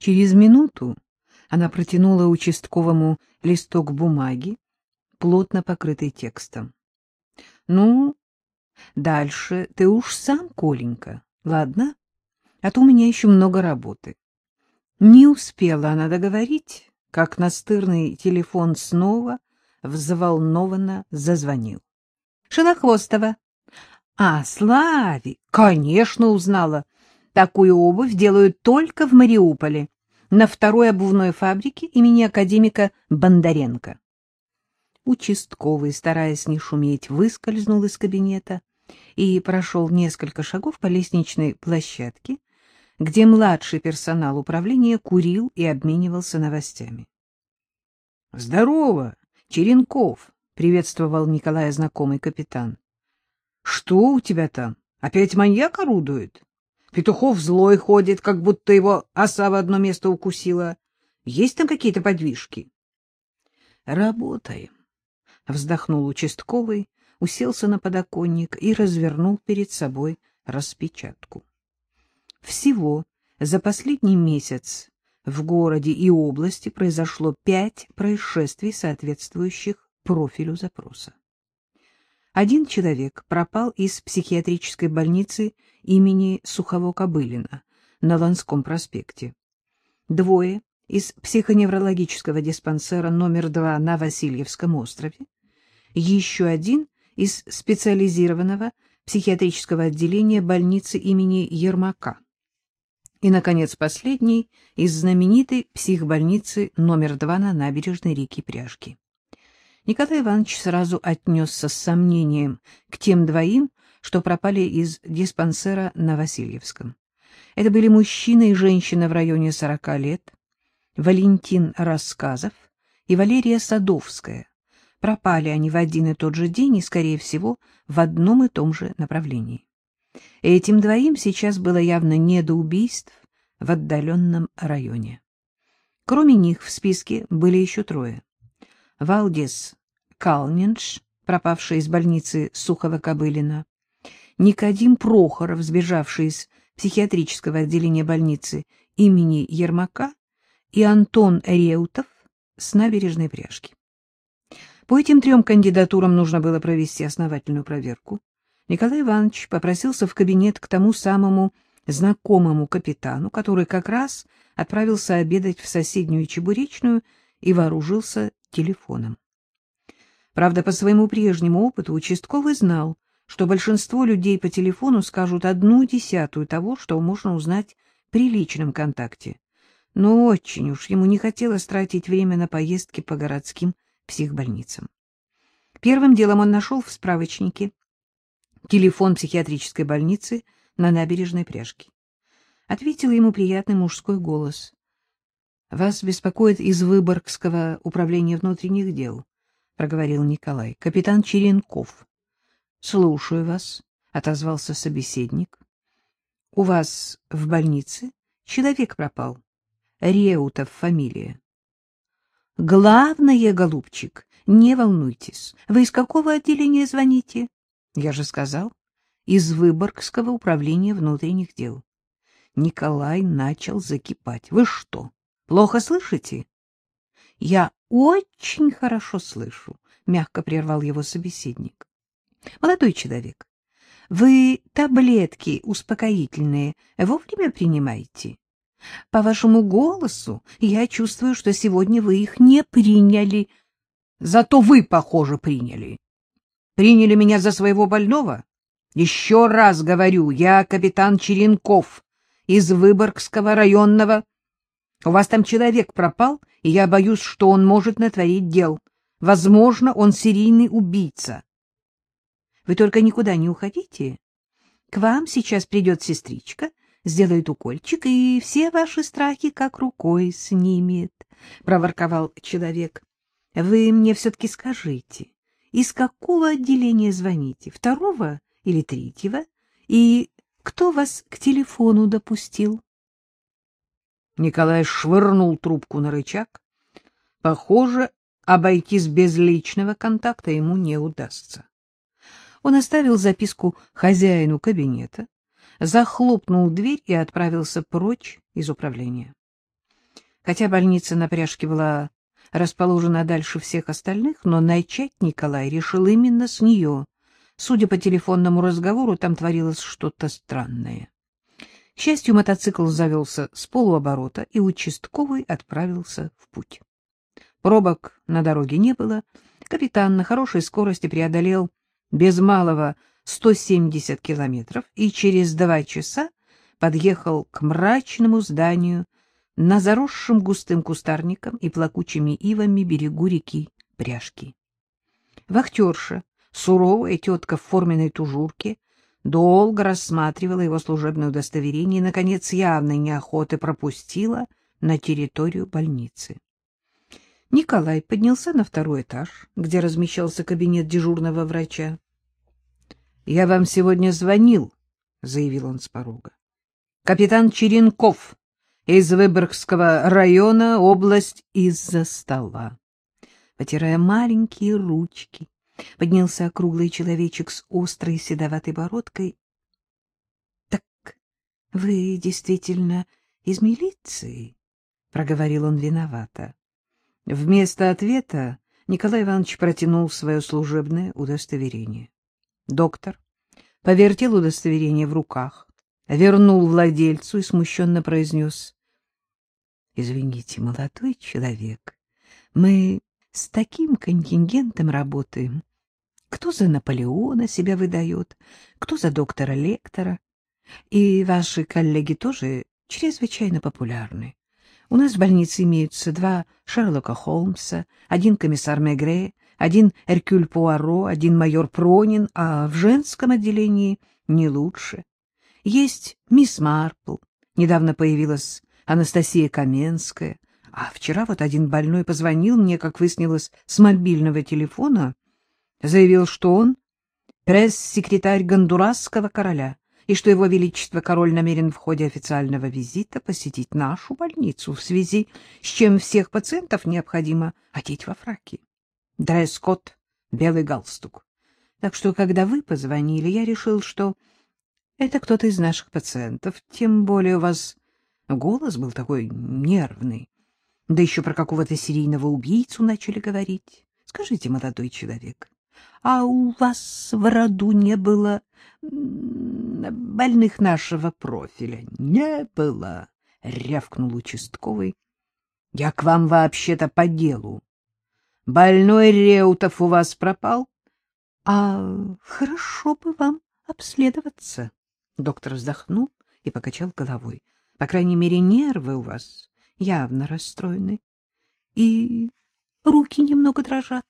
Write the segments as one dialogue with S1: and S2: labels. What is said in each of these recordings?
S1: Через минуту она протянула участковому листок бумаги, плотно покрытый текстом. — Ну, дальше ты уж сам, Коленька, ладно? А то у меня еще много работы. Не успела она договорить, как настырный телефон снова взволнованно зазвонил. — Шелохвостова. — А, Слави, конечно, узнала. Такую обувь делают только в Мариуполе, на второй обувной фабрике имени академика Бондаренко. Участковый, стараясь не шуметь, выскользнул из кабинета и прошел несколько шагов по лестничной площадке, где младший персонал управления курил и обменивался новостями. — Здорово, Черенков! — приветствовал Николая знакомый капитан. — Что у тебя там? Опять маньяк орудует? Петухов злой ходит, как будто его оса в одно место укусила. Есть там какие-то подвижки? — Работаем, — вздохнул участковый, уселся на подоконник и развернул перед собой распечатку. Всего за последний месяц в городе и области произошло пять происшествий, соответствующих профилю запроса. Один человек пропал из психиатрической больницы имени Сухово-Кобылина на Ланском проспекте. Двое из психоневрологического диспансера номер два на Васильевском острове. Еще один из специализированного психиатрического отделения больницы имени Ермака. И, наконец, последний из знаменитой психбольницы номер два на набережной реки Пряжки. Николай Иванович сразу отнесся с сомнением к тем двоим, что пропали из диспансера на Васильевском. Это были мужчина и женщина в районе сорока лет, Валентин Рассказов и Валерия Садовская. Пропали они в один и тот же день и, скорее всего, в одном и том же направлении. Этим двоим сейчас было явно не до убийств в отдаленном районе. Кроме них в списке были еще трое. Валдес Калнинш, пропавший из больницы Сухого-Кобылина, Никодим Прохоров, сбежавший из психиатрического отделения больницы имени Ермака, и Антон Реутов с набережной пряжки. По этим трем кандидатурам нужно было провести основательную проверку. Николай Иванович попросился в кабинет к тому самому знакомому капитану, который как раз отправился обедать в соседнюю чебуречную и вооружился телефоном. Правда, по своему прежнему опыту участковый знал, что большинство людей по телефону скажут одну десятую того, что можно узнать при личном контакте. Но очень уж ему не хотелось тратить время на поездки по городским психбольницам. Первым делом он нашел в справочнике телефон психиатрической больницы на набережной пряжке. Ответил ему приятный мужской голос. — Вас беспокоит из Выборгского управления внутренних дел, — проговорил Николай. — Капитан Черенков. — Слушаю вас, — отозвался собеседник. — У вас в больнице человек пропал. Реутов фамилия. — Главное, голубчик, не волнуйтесь. Вы из какого отделения звоните? — я же сказал, из Выборгского управления внутренних дел. Николай начал закипать. Вы что, плохо слышите? Я очень хорошо слышу, мягко прервал его собеседник. Молодой человек, вы таблетки успокоительные вовремя принимаете? По вашему голосу я чувствую, что сегодня вы их не приняли. Зато вы, похоже, приняли. Приняли меня за своего больного? Еще раз говорю, я капитан Черенков из Выборгского районного. У вас там человек пропал, и я боюсь, что он может натворить дел. Возможно, он серийный убийца. Вы только никуда не уходите. К вам сейчас придет сестричка, сделает укольчик, и все ваши страхи как рукой снимет, — проворковал человек. — Вы мне все-таки скажите, из какого отделения звоните, второго или третьего, и кто вас к телефону допустил? Николай швырнул трубку на рычаг. Похоже, обойтись без личного контакта ему не удастся. Он оставил записку хозяину кабинета, захлопнул дверь и отправился прочь из управления. Хотя больница на пряжке была расположена дальше всех остальных, но начать Николай решил именно с нее. Судя по телефонному разговору, там творилось что-то странное. К счастью, мотоцикл завелся с полуоборота, и участковый отправился в путь. Пробок на дороге не было. Капитан на хорошей скорости преодолел без малого 170 километров и через два часа подъехал к мрачному зданию на заросшем густым кустарником и плакучими ивами берегу реки Пряжки. Вахтерша, суровая тетка в форменной тужурке, долго рассматривала его служебное удостоверение и, наконец, явной неохоты пропустила на территорию больницы. Николай поднялся на второй этаж, где размещался кабинет дежурного врача. — Я вам сегодня звонил, — заявил он с порога. — Капитан Черенков из Выборгского района, область из-за стола. Потирая маленькие ручки, поднялся округлый человечек с острой седоватой бородкой. — Так вы действительно из милиции? — проговорил он виновато. Вместо ответа Николай Иванович протянул свое служебное удостоверение. Доктор повертел удостоверение в руках, вернул владельцу и смущенно произнес. — Извините, молодой человек, мы с таким контингентом работаем. Кто за Наполеона себя выдает, кто за доктора-лектора. И ваши коллеги тоже чрезвычайно популярны. У нас в больнице имеются два Шерлока Холмса, один комиссар Мегре, один Эркюль Пуаро, один майор Пронин, а в женском отделении не лучше. Есть мисс Марпл, недавно появилась Анастасия Каменская, а вчера вот один больной позвонил мне, как выяснилось, с мобильного телефона, заявил, что он пресс-секретарь гондурасского короля и что его величество король намерен в ходе официального визита посетить нашу больницу, в связи с чем всех пациентов необходимо одеть во фраки. Дресс-код — белый галстук. Так что, когда вы позвонили, я решил, что это кто-то из наших пациентов, тем более у вас голос был такой нервный. Да еще про какого-то серийного убийцу начали говорить. Скажите, молодой человек, а у вас в роду не было больных нашего профиля? Не было, — рявкнул участковый. Я к вам вообще-то по делу. Больной Реутов у вас пропал? А хорошо бы вам обследоваться. Доктор вздохнул и покачал головой. По крайней мере, нервы у вас явно расстроены. И руки немного дрожат.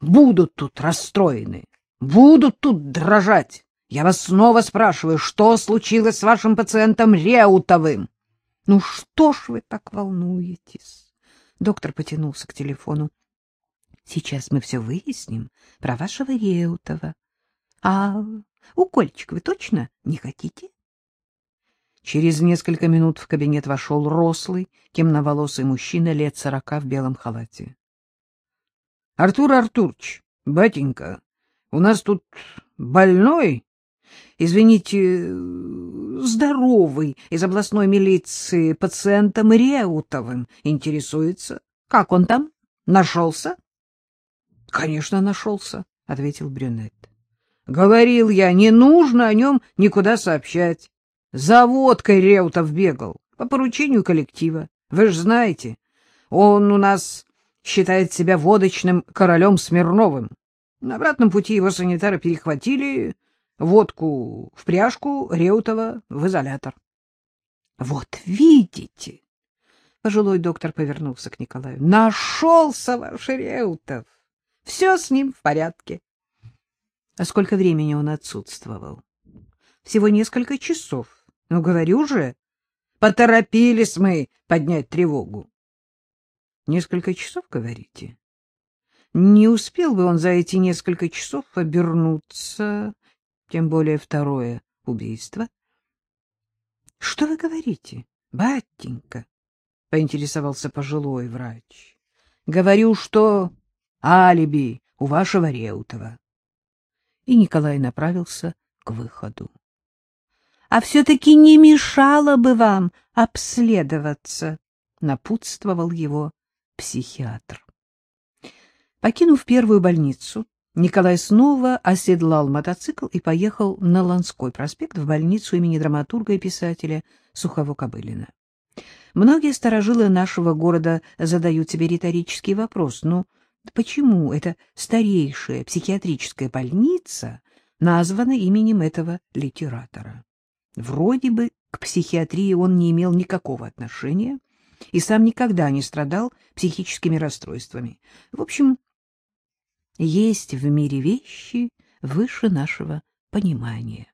S1: Будут тут расстроены, будут тут дрожать. Я вас снова спрашиваю, что случилось с вашим пациентом Реутовым? Ну что ж вы так волнуетесь? Доктор потянулся к телефону. Сейчас мы все выясним про вашего Реутова. А укольчик вы точно не хотите? Через несколько минут в кабинет вошел рослый, темноволосый мужчина лет сорока в белом халате. — Артур Артурч, батенька, у нас тут больной, извините, здоровый, из областной милиции пациентом Реутовым интересуется. Как он там? Нашелся? — Конечно, нашелся, — ответил брюнет. — Говорил я, не нужно о нем никуда сообщать. За водкой Реутов бегал, по поручению коллектива. Вы же знаете, он у нас считает себя водочным королем Смирновым. На обратном пути его санитары перехватили, водку в пряжку, Реутова в изолятор. — Вот видите! — пожилой доктор повернулся к Николаю. — Нашелся ваш Реутов! Все с ним в порядке. — А сколько времени он отсутствовал? — Всего несколько часов. Ну, говорю же, поторопились мы поднять тревогу. Несколько часов, говорите? Не успел бы он за эти несколько часов обернуться, тем более второе убийство. — Что вы говорите, батенька? — поинтересовался пожилой врач. — Говорю, что алиби у вашего Реутова. И Николай направился к выходу. — А все-таки не мешало бы вам обследоваться, напутствовал его психиатр. Покинув первую больницу, Николай снова оседлал мотоцикл и поехал на Ланской проспект в больницу имени драматурга и писателя Сухово-Кобылина. Многие сторожилы нашего города задают себе риторический вопрос, ну, почему эта старейшая психиатрическая больница названа именем этого литератора? Вроде бы к психиатрии он не имел никакого отношения и сам никогда не страдал психическими расстройствами. В общем, есть в мире вещи выше нашего понимания.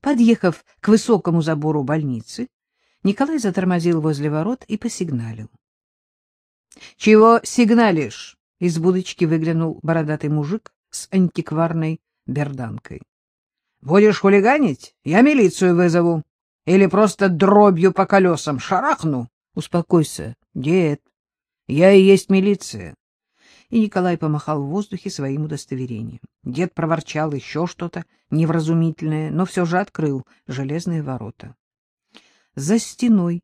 S1: Подъехав к высокому забору больницы, Николай затормозил возле ворот и посигналил. — Чего сигналишь? — из будочки выглянул бородатый мужик с антикварной берданкой. — Будешь хулиганить? Я милицию вызову. Или просто дробью по колесам шарахну? — Успокойся, дед. Я и есть милиция и Николай помахал в воздухе своим удостоверением. Дед проворчал еще что-то невразумительное, но все же открыл железные ворота. За стеной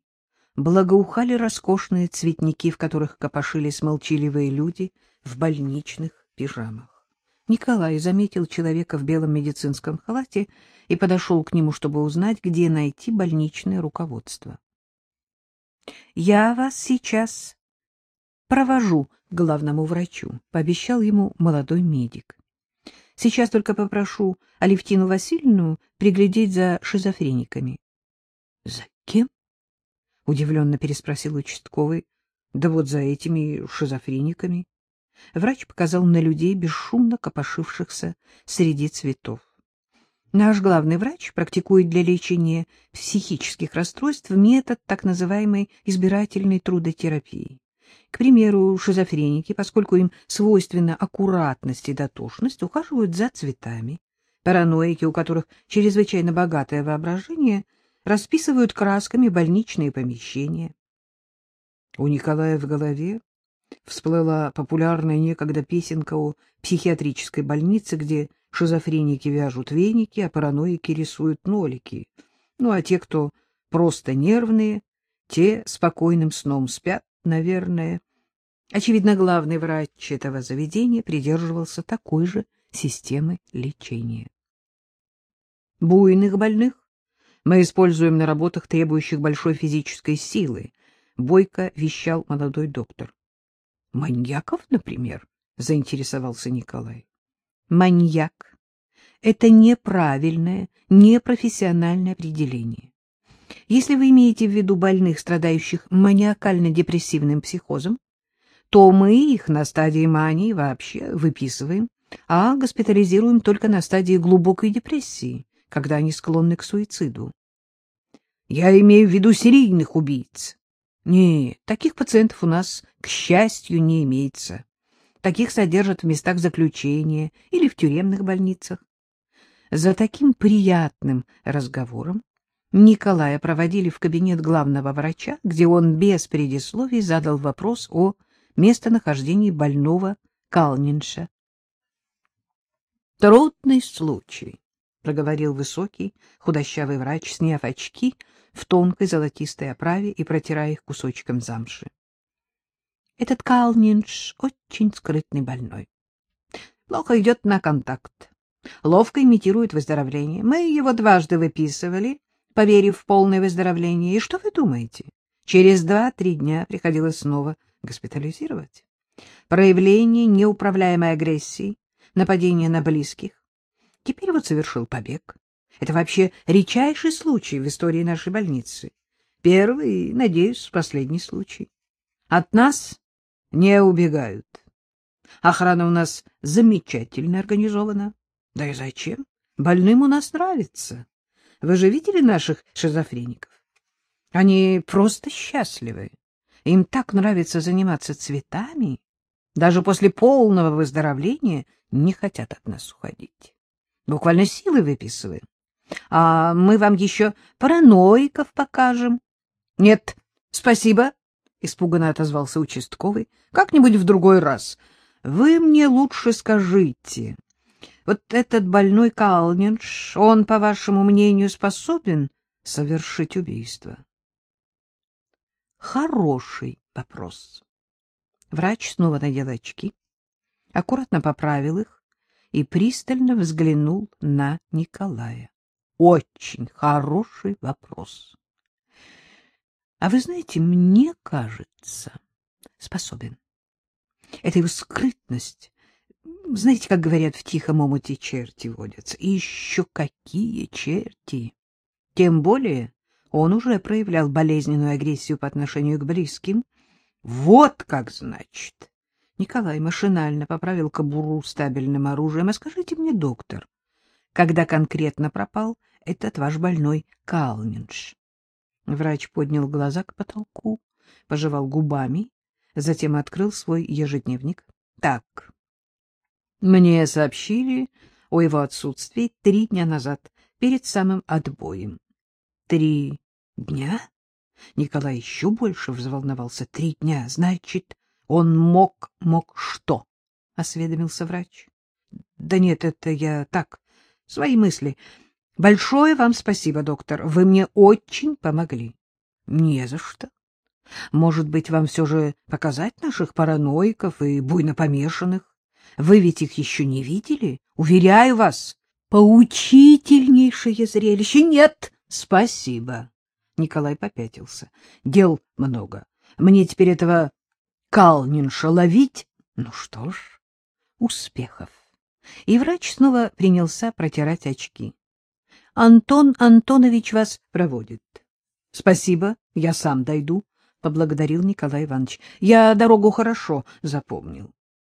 S1: благоухали роскошные цветники, в которых копошились молчаливые люди в больничных пижамах. Николай заметил человека в белом медицинском халате и подошел к нему, чтобы узнать, где найти больничное руководство. — Я вас сейчас провожу к главному врачу, — пообещал ему молодой медик. — Сейчас только попрошу Алевтину Васильевну приглядеть за шизофрениками. — За кем? — удивленно переспросил участковый. — Да вот за этими шизофрениками. Врач показал на людей, бесшумно копошившихся среди цветов. Наш главный врач практикует для лечения психических расстройств метод так называемой избирательной трудотерапии. К примеру, шизофреники, поскольку им свойственна аккуратность и дотошность, ухаживают за цветами. Параноики, у которых чрезвычайно богатое воображение, расписывают красками больничные помещения. У Николая в голове всплыла популярная некогда песенка о психиатрической больнице, где шизофреники вяжут веники, а параноики рисуют нолики. Ну, а те, кто просто нервные, те спокойным сном спят, наверное. Очевидно, главный врач этого заведения придерживался такой же системы лечения. Буйных больных мы используем на работах, требующих большой физической силы, бойко вещал молодой доктор. Маньяков, например, заинтересовался Николай. Маньяк — это неправильное, непрофессиональное определение. Если вы имеете в виду больных, страдающих маниакально-депрессивным психозом, то мы их на стадии мании вообще выписываем, а госпитализируем только на стадии глубокой депрессии, когда они склонны к суициду. Я имею в виду серийных убийц. Нет, таких пациентов у нас, к счастью, не имеется. Таких содержат в местах заключения или в тюремных больницах. За таким приятным разговором Николая проводили в кабинет главного врача, где он без предисловий задал вопрос о местонахождении больного Калнинша. — Трудный случай, — проговорил высокий, худощавый врач, сняв очки в тонкой золотистой оправе и протирая их кусочком замши. — Этот Калнинш очень скрытный больной. Плохо идет на контакт. Ловко имитирует выздоровление. Мы его дважды выписывали, поверив в полное выздоровление. И что вы думаете? Через два-три дня приходилось снова госпитализировать. Проявление неуправляемой агрессии, нападение на близких. Теперь вот совершил побег. Это вообще редчайший случай в истории нашей больницы. Первый надеюсь, последний случай. От нас не убегают. Охрана у нас замечательно организована. Да и зачем? Больным у нас нравится. Вы же видели наших шизофреников? Они просто счастливы. Им так нравится заниматься цветами. Даже после полного выздоровления не хотят от нас уходить. Буквально силы выписываем. А мы вам еще параноиков покажем. — Нет, спасибо, — испуганно отозвался участковый. — Как-нибудь в другой раз. Вы мне лучше скажите, вот этот больной Калнинш, он, по вашему мнению, способен совершить убийство? хороший вопрос. Врач снова надел очки, аккуратно поправил их и пристально взглянул на Николая. Очень хороший вопрос. А вы знаете, мне кажется, способен. Это его скрытность. Знаете, как говорят, в тихом омуте черти водятся. И еще какие черти! Тем более он уже проявлял болезненную агрессию по отношению к близким. Вот как значит! Николай машинально поправил кобуру стабильным оружием. — А скажите мне, доктор, когда конкретно пропал этот ваш больной Калнинш? Врач поднял глаза к потолку, пожевал губами, затем открыл свой ежедневник. — Так, мне сообщили о его отсутствии три дня назад, перед самым отбоем. — Три дня? Николай еще больше взволновался. — Три дня, значит... Он мог, мог что? — осведомился врач. — Да нет, это я так, свои мысли. Большое вам спасибо, доктор, вы мне очень помогли. — Не за что. Может быть, вам все же показать наших параноиков и буйно помешанных? Вы ведь их еще не видели? Уверяю вас, поучительнейшее зрелище. Нет, спасибо. Николай попятился. Дел много. Мне теперь этого Калнинша ловить? Ну что ж, успехов. И врач снова принялся протирать очки. Антон Антонович вас проводит. Спасибо, я сам дойду, поблагодарил Николай Иванович. Я дорогу хорошо запомнил.